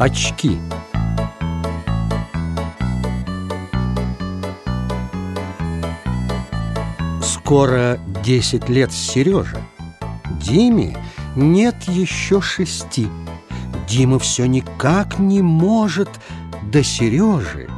очки. Скоро 10 лет Сережа. Диме нет еще шести. Дима все никак не может до Сережи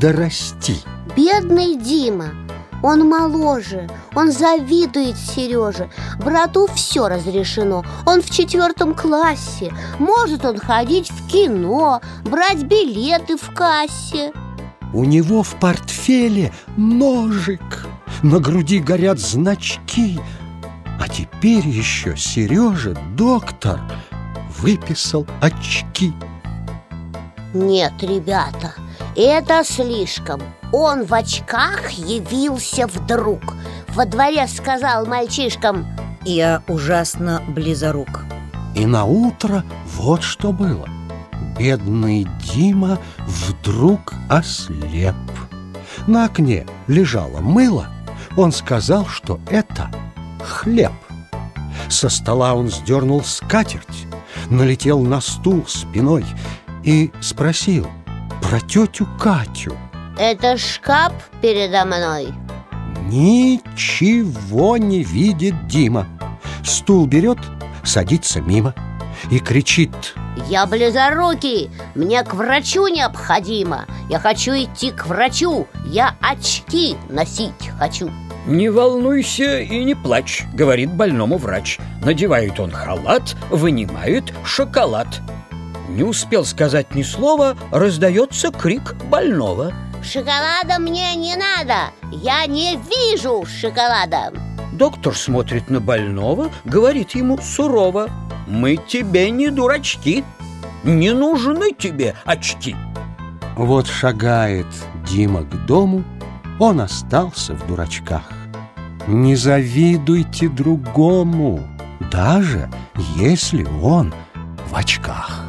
дорасти. Бедный Дима он моложе, он завидует Сереже. Брату все разрешено Он в четвертом классе. Может он ходить в кино Брать билеты в кассе. У него в портфеле ножик На груди горят значки. А теперь еще Сережа, доктор Выписал очки. Нет, ребята, это слишком Он в очках явился вдруг. Во дворе сказал мальчишкам Я ужасно близорук И на утро вот что было. Бедный Дима вдруг ослеп. На окне лежало мыло. Он сказал, что это хлеб. Со стола он сдернул скатерть Налетел на стул спиной И спросил – про тетю Катю Это шкаф передо мной. Ничего не видит Дима. Стул берет, садится мимо И кричит. Я близорукий, мне к врачу необходимо. Я хочу идти к врачу, я очки носить хочу «Не волнуйся и не плачь», — говорит больному врач. Надевает он халат, вынимает шоколад. Не успел сказать ни слова, раздается крик больного Шоколада мне не надо, я не вижу шоколада. Доктор смотрит на больного, говорит ему сурово. Мы тебе не дурачки, не нужны тебе очки Вот шагает Дима к дому, он остался в дурачках. Не завидуйте другому, даже если он в очках